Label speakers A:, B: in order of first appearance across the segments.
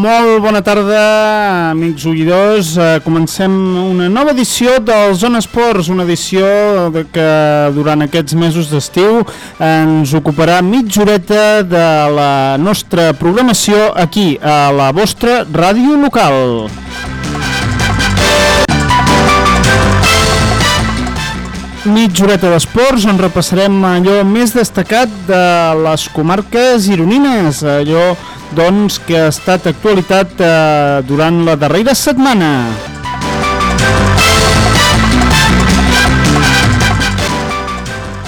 A: Molt bona tarda, amics oïdors. Uh, comencem una nova edició del Zona Esports, una edició que durant aquests mesos d'estiu ens ocuparà mitja horeta de la nostra programació aquí, a la vostra ràdio local. Mitja horeta d'esports on repassarem allò més destacat de les comarques gironines, allò doncs, que ha estat actualitat eh, durant la darrera setmana.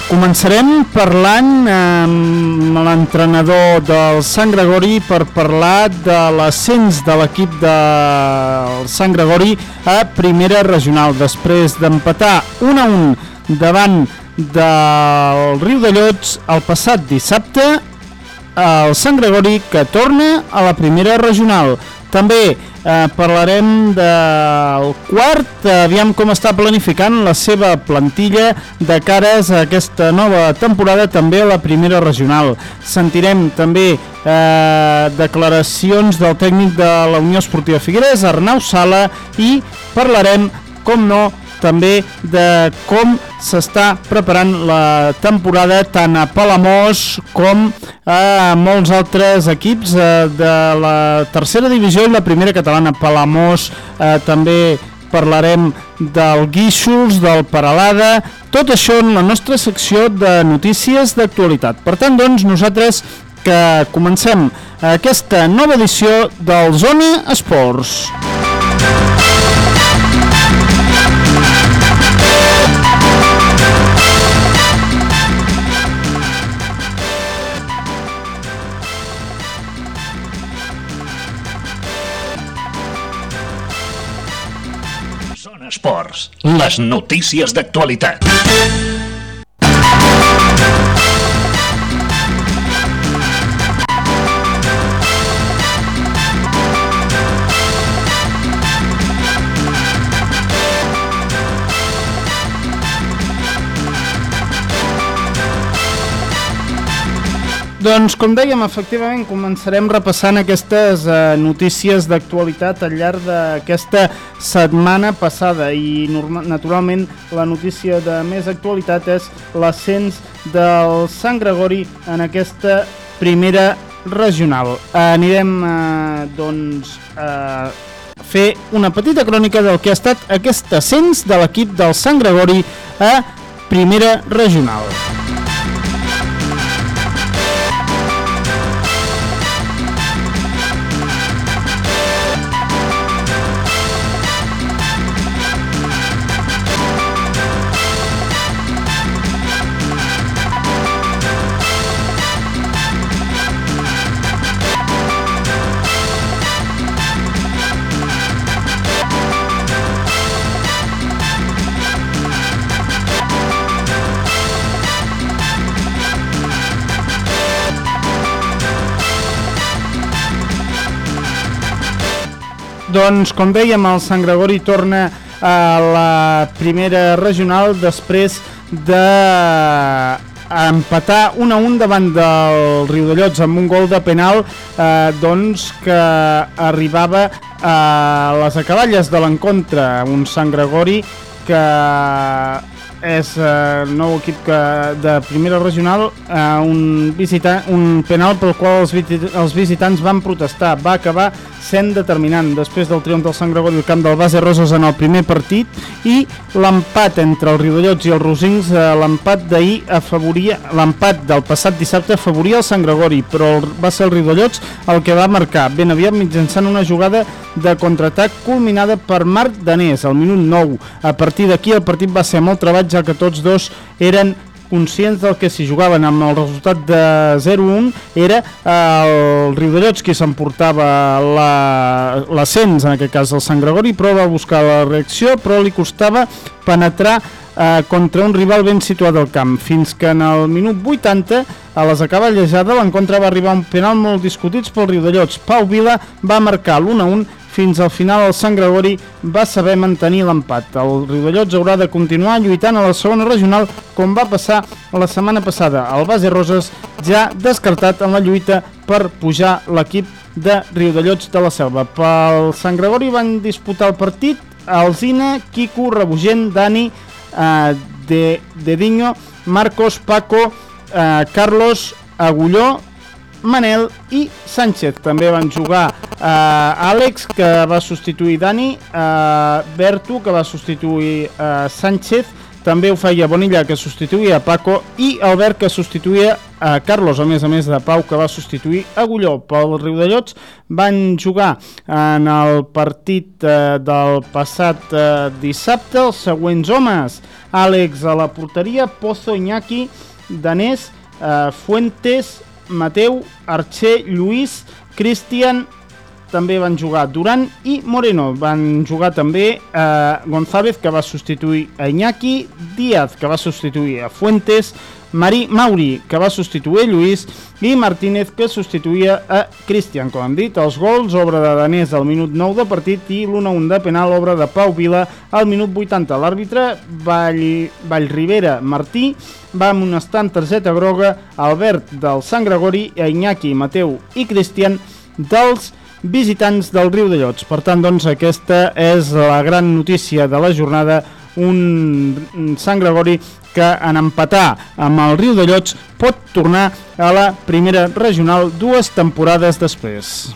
A: Començarem parlant amb l'entrenador del Sant Gregori per parlar de l'ascens de l'equip del Sant Gregori a primera regional després d'empatar 1 a 1 davant del Riu de Llots el passat dissabte el Sant Gregori que torna a la primera regional. També eh, parlarem del quart, aviam com està planificant la seva plantilla de cares a aquesta nova temporada també a la primera regional. Sentirem també eh, declaracions del tècnic de la Unió Esportiva Figueres, Arnau Sala, i parlarem, com no, també de com s'està preparant la temporada tant a Palamós com a molts altres equips eh, de la tercera divisió i la primera catalana. Palamós eh, també parlarem del Guíxols, del Paralada, tot això en la nostra secció de notícies d'actualitat. Per tant, doncs, nosaltres que comencem aquesta nova edició del Zona Esports.
B: Esports, les notícies d'actualitat.
A: Doncs, com dèiem, efectivament, començarem repassant aquestes eh, notícies d'actualitat al llarg d'aquesta setmana passada i naturalment la notícia de més actualitat és l'ascens del Sant Gregori en aquesta primera regional. Eh, anirem eh, doncs, a fer una petita crònica del que ha estat aquest ascens de l'equip del Sant Gregori a primera regional. Doncs, com dèiem, el Sant Gregori torna a la primera regional després de empatar 1 a 1 davant del Riu de Llots amb un gol de penal eh, doncs que arribava a les acaballes de l'encontre un Sant Gregori que és eh, el nou equip que, de primera regional eh, un, visitant, un penal pel qual els, els visitants van protestar. Va acabar sent determinant després del triomf del Sant Gregori al camp del Base Roses en el primer partit i l'empat entre el Riudellots i els Rosins eh, l'empat d'ahir afavoria l'empat del passat dissabte afavoria el Sant Gregori però el, va ser el Riudellots el que va marcar. Ben aviat mitjançant una jugada de contraatac culminada per Marc Danés al minut 9 a partir d'aquí el partit va ser molt treballat ja que tots dos eren conscients del que si jugaven. Amb el resultat de 0-1 era el Riudellots qui s'emportava l'ascens, en aquest cas el Sant Gregori, però va buscar la reacció, però li costava penetrar eh, contra un rival ben situat al camp, fins que en el minut 80, a les acaballejades, l'encontre va arribar un penal molt discutits pel Riudellots. Pau Vila va marcar l'1-1 fins al final el Sant Gregori va saber mantenir l'empat. El Riudellots haurà de continuar lluitant a la segona regional com va passar la setmana passada. El Base Roses ja descartat en la lluita per pujar l'equip de Riudellots de la Selva. Pel Sant Gregori van disputar el partit Alzina, Quico, Rebugent, Dani, eh, de, Dedinho, Marcos, Paco, eh, Carlos, Agulló, Manel i Sánchez. També van jugar eh, Àlex, que va substituir Dani, eh, Berto, que va substituir eh, Sánchez, també ho feia Bonilla, que substituïa Paco, i Albert, que substituïa a Carlos, a més a més de Pau, que va substituir Agulló. Pel Riudellots van jugar en el partit eh, del passat eh, dissabte els següents homes. Àlex a la porteria, Pozo, Iñaki, Danés, eh, Fuentes, Mateu, Archer, Lluís, Cristian, també van jugar Duran i Moreno. Van jugar també eh, González, que va substituir a Iñaki, Díaz, que va substituir a Fuentes, Marí Mauri, que va substituir Lluís, i Martínez, que substituïa a Cristian. Com hem dit, els gols, obra de Danés al minut 9 de partit i l'1-1 de penal, obra de Pau Vila al minut 80. L'àrbitre, Vall, Vallribera Martí, va amonestar en targeta groga Albert del Sant Gregori, Iñaki, Mateu i Cristian dels visitants del Riu de Llots. Per tant, doncs, aquesta és la gran notícia de la jornada, un Sant Gregori que en empatar amb el Riu de Llots pot tornar a la primera regional dues temporades després.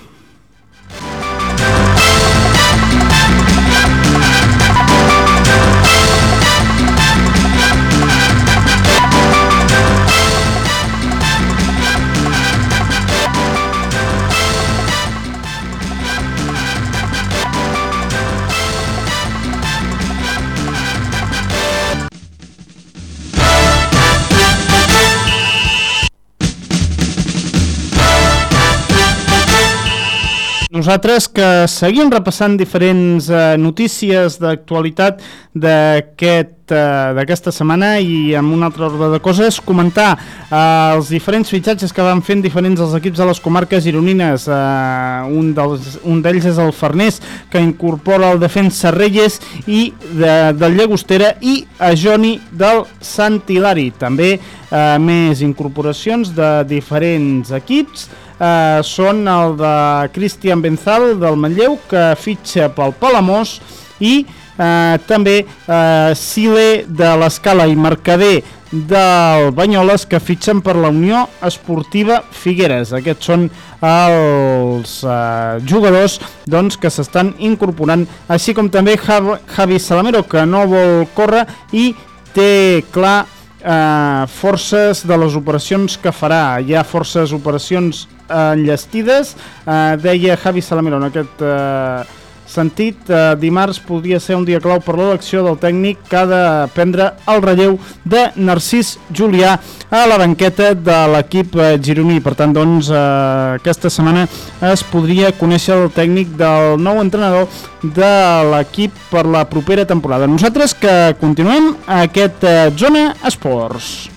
A: Nosaltres que seguim repassant diferents eh, notícies d'actualitat eh, d'aquesta setmana i amb un altre ordre de coses, comentar eh, els diferents fitxatges que van fent diferents els equips de les comarques gironines. Eh, un d'ells és el Farners, que incorpora el defensa Reyes i de, del Llagostera i a Joni del Sant Hilari. També eh, més incorporacions de diferents equips, eh, són el de Cristian Benzal del Manlleu que fitxa pel Palamós i eh, també eh, Sile de l'Escala i Mercader del Banyoles que fitxen per la Unió Esportiva Figueres. Aquests són els eh, jugadors doncs, que s'estan incorporant, així com també Javi Salamero que no vol córrer i té clar eh, forces de les operacions que farà. Hi ha forces operacions enllestides. Eh, deia Javi Salamero en aquest eh, sentit, eh, dimarts podria ser un dia clau per l'elecció del tècnic que ha de prendre el relleu de Narcís Julià a la banqueta de l'equip eh, gironí. Per tant, doncs, eh, aquesta setmana es podria conèixer el tècnic del nou entrenador de l'equip per la propera temporada. Nosaltres que continuem aquest eh, Zona Esports.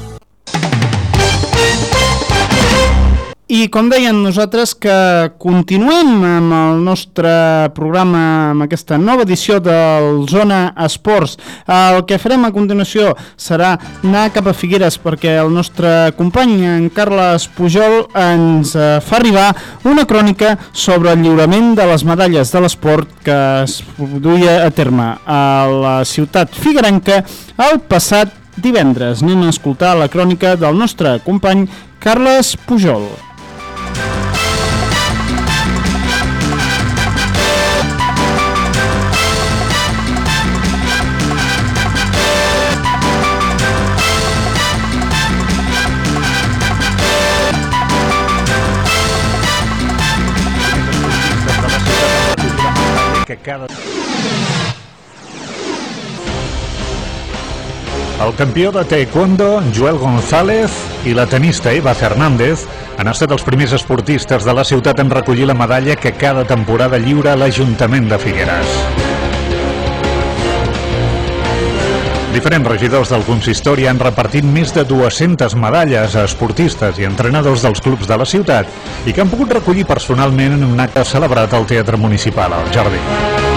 A: I com deien nosaltres que continuem amb el nostre programa, amb aquesta nova edició del Zona Esports. El que farem a continuació serà anar cap a Figueres perquè el nostre company, en Carles Pujol, ens fa arribar una crònica sobre el lliurament de les medalles de l'esport que es duia a terme a la ciutat figuerenca el passat divendres. Anem a escoltar la crònica del nostre company Carles Pujol.
C: El campió de taekwondo Joel González i la tenista Eva Fernández han estat els primers esportistes de la ciutat en recollir la medalla que cada temporada lliura l'Ajuntament de Figueres. Diferents regidors del consistori han repartit més de 200 medalles a esportistes i entrenadors dels clubs de la ciutat i que han pogut recollir personalment en un acte celebrat al Teatre Municipal, al Jardí.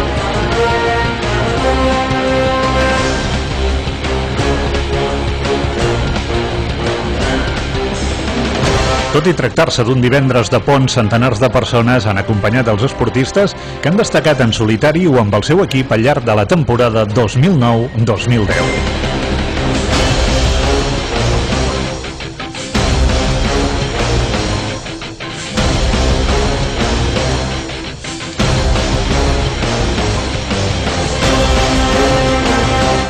C: Tot i tractar-se d'un divendres de pont, centenars de persones han acompanyat els esportistes que han destacat en solitari o amb el seu equip al llarg de la temporada 2009-2010.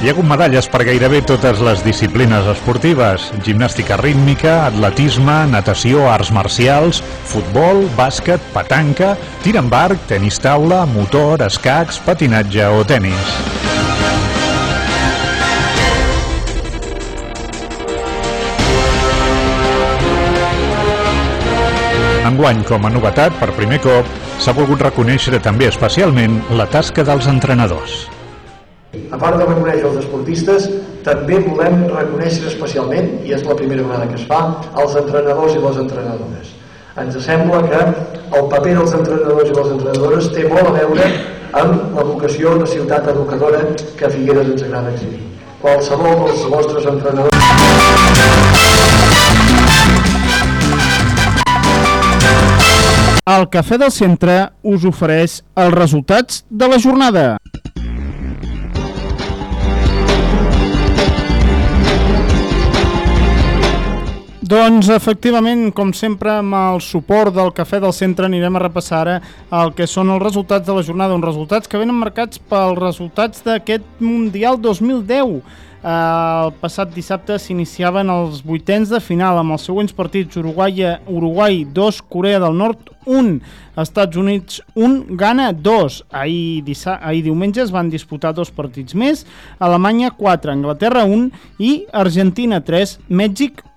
C: Hi ha hagut medalles per gairebé totes les disciplines esportives, gimnàstica rítmica, atletisme, natació, arts marcials, futbol, bàsquet, petanca, tir amb arc, tenis taula, motor, escacs, patinatge o tennis. Enguany, com a novetat, per primer cop, s'ha volgut reconèixer també especialment la tasca dels entrenadors.
D: A part de reconèixer els esportistes, també volem reconèixer especialment, i és la primera vegada que es fa, els entrenadors i les entrenadores. Ens sembla que el paper dels entrenadors i les entrenadores té molt a veure amb la vocació de ciutat educadora que Figueres ens agrada exhibir. Qualsevol dels vostres entrenadors...
A: El Cafè del Centre us ofereix els resultats de la jornada. Doncs efectivament, com sempre, amb el suport del Cafè del Centre anirem a repassar ara el que són els resultats de la jornada, uns resultats que venen marcats pels resultats d'aquest Mundial 2010. El passat dissabte s'iniciaven els vuitens de final amb els següents partits Uruguai, Uruguai 2, Corea del Nord 1, Estats Units 1, Ghana 2. Ahir, ahir diumenge es van disputar dos partits més, Alemanya 4, Anglaterra 1 i Argentina 3, Mèxic 1.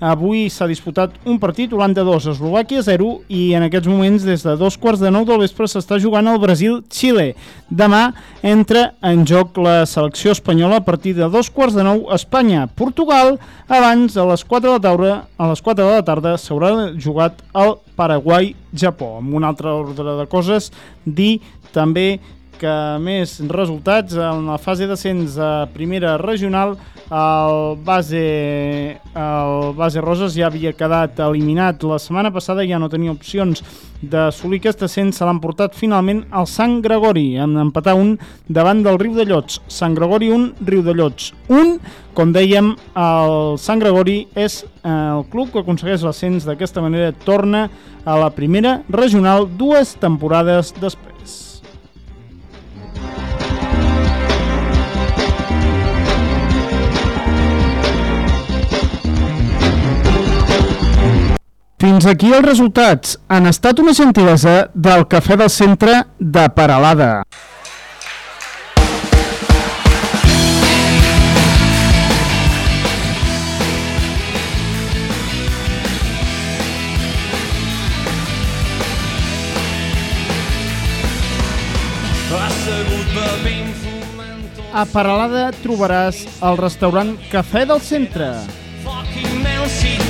A: Avui s'ha disputat un partit, Holanda 2, Eslovàquia 0 i en aquests moments des de dos quarts de nou del vespre s'està jugant el Brasil-Xile. Demà entra en joc la selecció espanyola a partir de dos quarts de nou Espanya-Portugal. Abans, a les 4 de la tarda, a les 4 de la tarda s'haurà jugat el Paraguai-Japó. Amb un altre ordre de coses, dir també que més resultats en la fase d'ascens a primera regional el base, el base Roses ja havia quedat eliminat la setmana passada, ja no tenia opcions d'assolir aquest ascens, se l'han portat finalment al Sant Gregori, en empatar un davant del Riu de Llots. Sant Gregori 1, Riu de Llots 1. Com dèiem, el Sant Gregori és eh, el club que aconsegueix l'ascens d'aquesta manera, torna a la primera regional dues temporades després. Fins aquí els resultats. Han estat una gentilesa del Cafè del Centre de Paralada. A Paralada trobaràs el restaurant Cafè del Centre. Fucking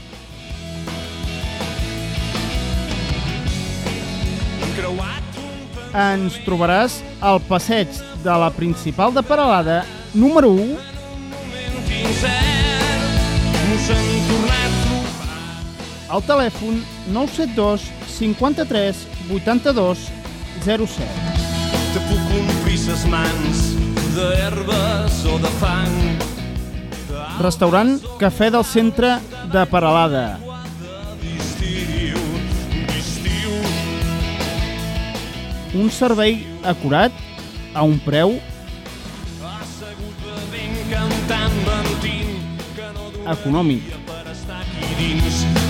A: Ens trobaràs al passeig de la principal de Paralada, número 1, al telèfon 972 53 82 07. Te puc omplir ses mans d'herbes o de fang Restaurant Cafè del Centre de Paralada. Un servei acurat a un preu econòmic.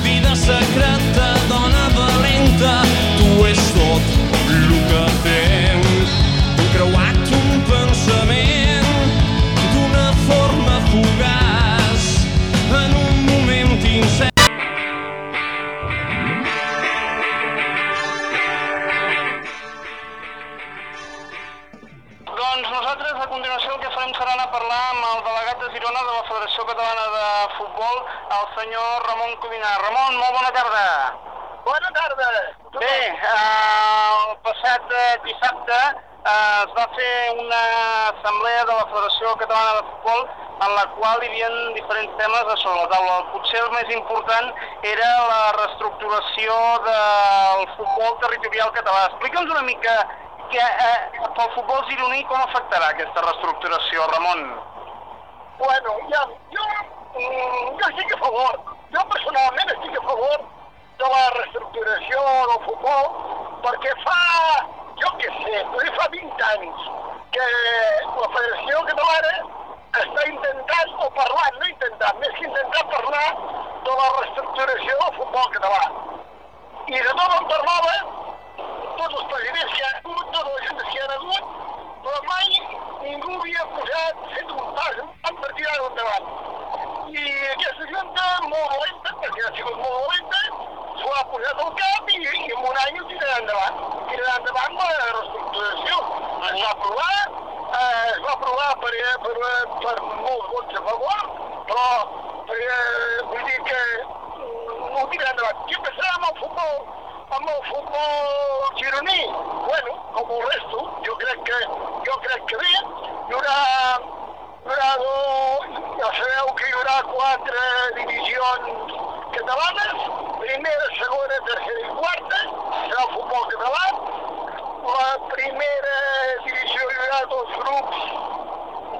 E: vida secreta, dona valenta tu és tot el que tens un creuat, un pensament
F: fer una assemblea de la Federació Catalana de Futbol en la qual hi havia diferents temes a sobre la taula. Potser el més important era la reestructuració del futbol territorial català. Explica'ns una mica que, eh, pel futbol gironí com afectarà aquesta reestructuració, Ramon?
G: Bueno, ja, jo, mm, jo estic a favor, jo personalment estic a favor de la reestructuració del futbol perquè fa, jo què sé, potser fa 20 anys que la Federació Catalana està intentant, o parlant, no intentant, més que intentar parlar de la reestructuració del futbol català. I de tot en parlava tots els presidents que hi ha hagut, totes les juntes que hi ha hagut, però mai ningú havia posat, fet un pas per tirar-ho endavant. I aquesta junta, molt valenta, perquè ha sigut molt valenta, s'ho ha posat al cap i, i en un any ho tirarà endavant. Tirarà endavant la reestructuració. Es va aprovar, eh, es va aprovar per, per, per molts vots a favor, però eh, vull dir que mm, ho tirarà endavant. Què passarà amb el futbol amb el futbol gironí, bueno, com el resto, jo crec que, jo crec que bé, hi haurà, hi haurà do, ja sabeu que hi haurà quatre divisions catalanes, primera, segona, tercera i quarta, serà el futbol català, la primera divisió hi haurà dos grups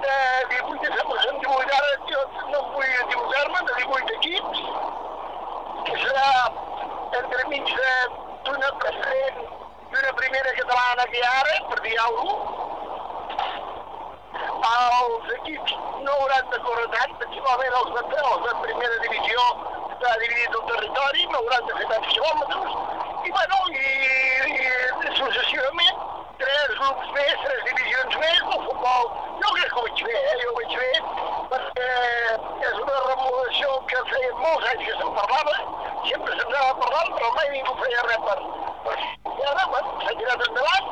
G: de 18, sembla que són 18, ara jo no vull equivocar-me, de 18 equips, que serà entremig d'una preferent i una primera catalana que hi ha ara, per dir alguna cosa, els equips no hauran de córrer tant, principalment els de, els de primera divisió està dividit el territori, no hauran de fer tants quilòmetres, i bueno, i, i successivament tres grups més, tres divisions més, el futbol, jo crec que ho veig bé, eh? jo ho veig bé, perquè és una remodelació que feia molts anys que se'n parlava, sempre se'n anava parlant, però mai ningú feia res per, i ara, bueno, s'ha tirat endavant,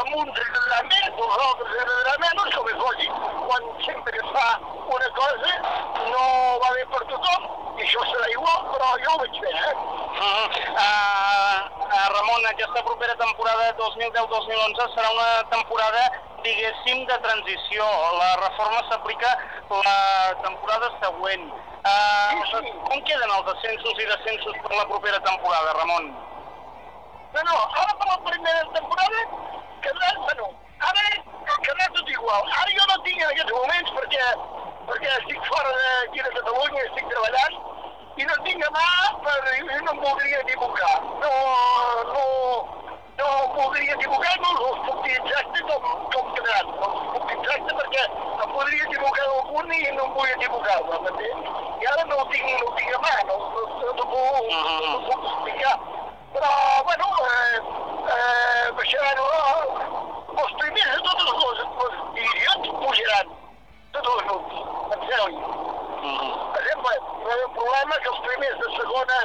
G: amb uns agradarà més, els altres agradarà menys, com és lògic, quan sempre que es fa una cosa no va bé per tothom, i això serà igual, però jo ho veig bé, eh?
F: Uh -huh. uh, uh, Ramon, aquesta propera temporada 2010-2011 serà una temporada, diguéssim, de transició. La reforma s'aplica la temporada següent.
G: Sí.
F: Com queden els ascensos i descensos per la propera temporada, Ramon?
G: No, no, ara per la primera temporada quedarà, bueno, ara quedarà tot igual. Ara jo no tinc en aquests moments perquè, perquè estic fora d'aquí de Catalunya, estic treballant, i no tinc a mà per... i no em voldria equivocar. No, no, no em voldria equivocar, no us puc dir exacte com, com quedaran. No us puc dir exacte perquè em podria equivocar d'algun i no em vull equivocar, m'entens? I ara no ho tinc, no no t'ho puc explicar. Però, bueno, eh, eh, eh, els pujaran, tots els grups, penseu-hi. Per exemple, hi va haver un problema que els primers de segona,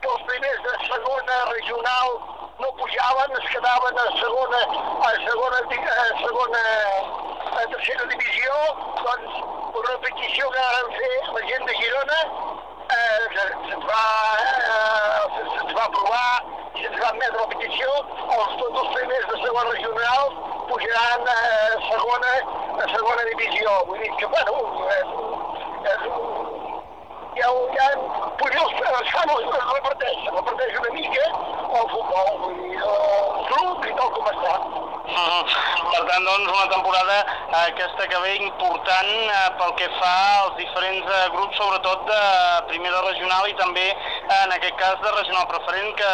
G: que els primers de segona regional no pujaven, es quedaven a segona, a segona, a segona, a tercera divisió, doncs, per repetició que van fer la gent de Girona, eh, se- se'ns va, eh, se- va aprovar i se'ns va admetre la petició, els, tots els primers de segona regional pujaran a segona, a segona divisió. Vull dir que, bueno, és, és ja, ja potser els, fan, els reparteix, es reparteix una mica el futbol, vull dir, el club i tal com està.
F: Per tant, doncs, una temporada eh, aquesta que ve important eh, pel que fa als diferents eh, grups, sobretot de primera regional i també, eh, en aquest cas, de regional preferent, que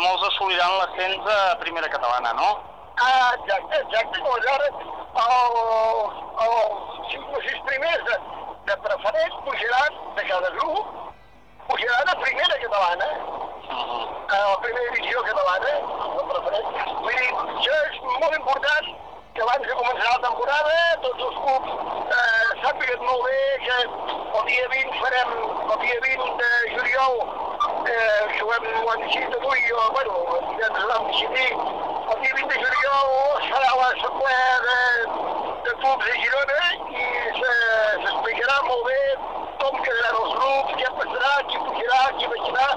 F: molts assoliran l'ascens a primera catalana, no?
G: Ah, exacte, exacte. Llavors ara els, els 5 o 6 primers de, de preferent pujaran de cada grup, pujaran a primera catalana, a la primera divisió catalana, la preferent. Vull dir, això és molt important que abans de començar la temporada tots els clubs eh, sàpiguen molt bé que el dia 20 farem, el dia 20 de juliol, eh, ho hem, decidit avui, o, bueno, divendres ho vam decidir, el dia 20 de juliol serà l'assemblea de, de clubs de Girona i se- s'explicarà molt bé com quedaran els grups, què passarà, qui pujarà, qui baixarà,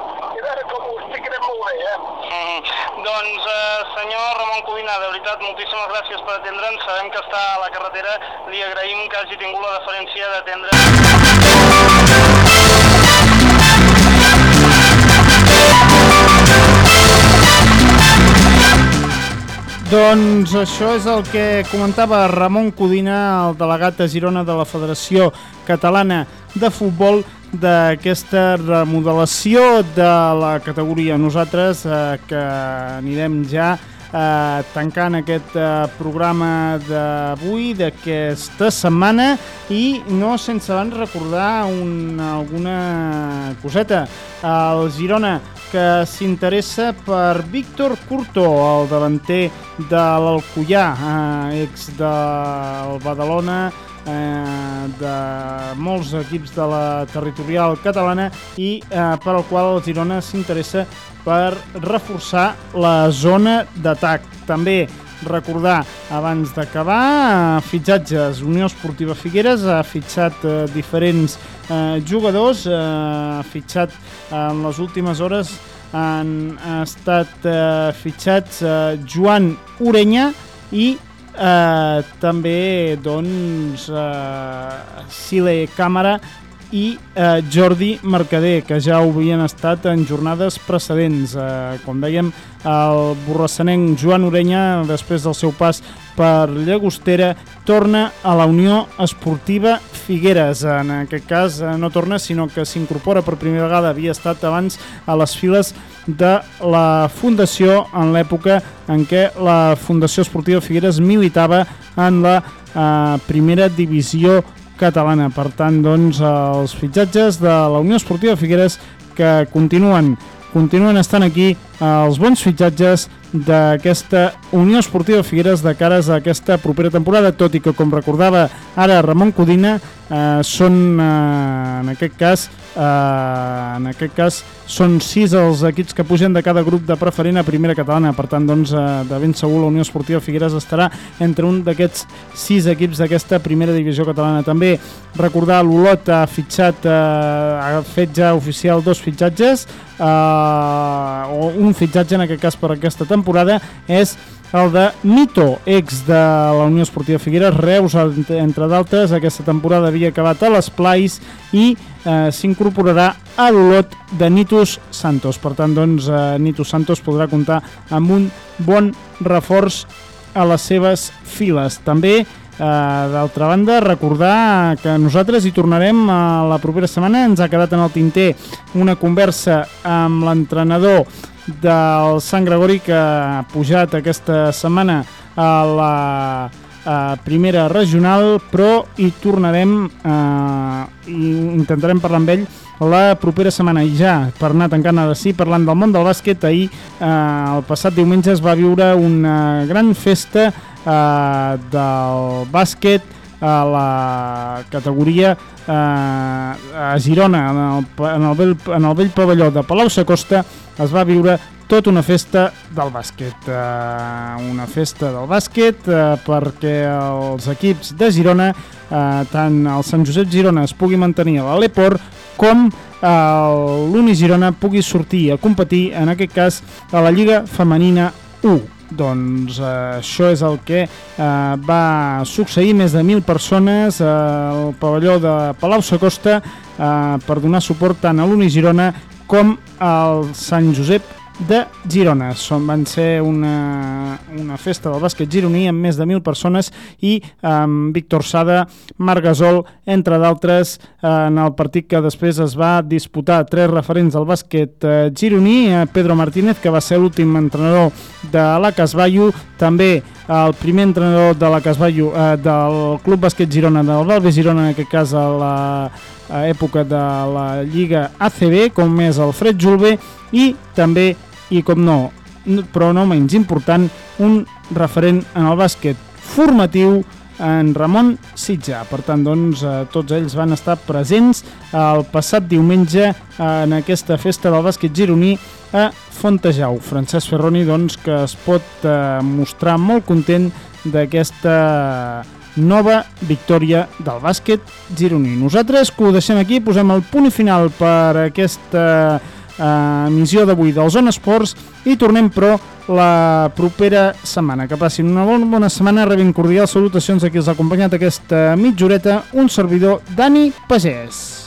G: eh?
F: Mm, doncs, eh, senyor Ramon Codina, de veritat, moltíssimes gràcies per atendre'ns. Sabem que està a la carretera. Li agraïm que hagi tingut la deferència d'atendre.
A: Doncs això és el que comentava Ramon Codina, el delegat de Girona de la Federació Catalana de Futbol, d'aquesta remodelació de la categoria. Nosaltres eh, que anirem ja eh, tancant aquest eh, programa d'avui, d'aquesta setmana, i no sense abans recordar un, alguna coseta. El Girona que s'interessa per Víctor Curto, el davanter de l'Alcoyà, eh, ex del Badalona, eh, de molts equips de la territorial catalana i eh, per al qual el Girona s'interessa per reforçar la zona d'atac. També recordar, abans d'acabar, eh, fitxatges. Unió Esportiva Figueres ha fitxat eh, diferents eh, jugadors, eh, ha fitxat eh, en les últimes hores han estat eh, fitxats eh, Joan Orenya i eh, també doncs eh, Sile Càmera i eh, Jordi Mercader, que ja ho havien estat en jornades precedents. Eh, com dèiem, el borrassanenc Joan Orenya, després del seu pas per Llagostera, torna a la Unió Esportiva Figueres. En aquest cas eh, no torna, sinó que s'incorpora per primera vegada, havia estat abans a les files de la Fundació en l'època en què la Fundació Esportiva Figueres militava en la eh, primera divisió catalana. Per tant, doncs, els fitxatges de la Unió Esportiva Figueres que continuen continuen estant aquí els bons fitxatges d'aquesta Unió Esportiva Figueres de cares a aquesta propera temporada, tot i que, com recordava ara Ramon Codina, eh, són, eh, en aquest cas, eh, en aquest cas, són sis els equips que pugen de cada grup de preferent a primera catalana. Per tant, doncs, eh, de ben segur la Unió Esportiva Figueres estarà entre un d'aquests sis equips d'aquesta primera divisió catalana. També recordar l'Olot ha fitxat, eh, ha fet ja oficial dos fitxatges, eh, o un fitxatge en aquest cas per aquesta temporada és el de Nito, ex de la Unió Esportiva Figueres, Reus, entre d'altres, aquesta temporada havia acabat a les Plais i eh, s'incorporarà a l'Olot de Nitus Santos. Per tant, doncs, eh, Nitus Santos podrà comptar amb un bon reforç a les seves files. També, eh, d'altra banda, recordar que nosaltres hi tornarem a la propera setmana. Ens ha quedat en el tinter una conversa amb l'entrenador del Sant Gregori que ha pujat aquesta setmana a la a primera regional, però hi tornarem eh, i intentarem parlar amb ell la propera setmana i ja per anar tancant ara sí, parlant del món del bàsquet ahir eh, el passat diumenge es va viure una gran festa eh, del bàsquet a la categoria eh, a Girona en el, en, el vell, en el vell pavelló de Palau Sacosta es va viure tota una festa del bàsquet eh, una festa del bàsquet eh, perquè els equips de Girona eh, tant el Sant Josep Girona es pugui mantenir a l'Aleport com eh, l'Uni Girona pugui sortir a competir en aquest cas a la Lliga Femenina 1 doncs eh, això és el que eh, va succeir més de 1.000 persones eh, al pavelló de Palau Sacosta eh, per donar suport tant a l'Uni Girona com al Sant Josep de Girona. Som, van ser una, una festa del bàsquet gironí amb més de 1.000 persones i amb Víctor Sada, Marc Gasol, entre d'altres, en el partit que després es va disputar tres referents del bàsquet eh, gironí, eh, Pedro Martínez, que va ser l'últim entrenador de la Casballo, també el primer entrenador de la Casballo, eh, del Club Bàsquet Girona, del Valve Girona, en aquest cas a la època de la Lliga ACB, com és el Fred Julve, i també, i com no, però no menys important, un referent en el bàsquet formatiu en Ramon Sitjà. Per tant, doncs, eh, tots ells van estar presents el passat diumenge en aquesta festa del bàsquet gironí a Fontejau. Francesc Ferroni, doncs, que es pot eh, mostrar molt content d'aquesta nova victòria del bàsquet gironí. Nosaltres que ho deixem aquí, posem el punt final per aquesta eh, emissió d'avui del Zona Esports i tornem però la propera setmana. Que passin una bona, bona setmana, rebin cordials salutacions a qui els ha acompanyat aquesta mitjoreta, un servidor Dani Pagès.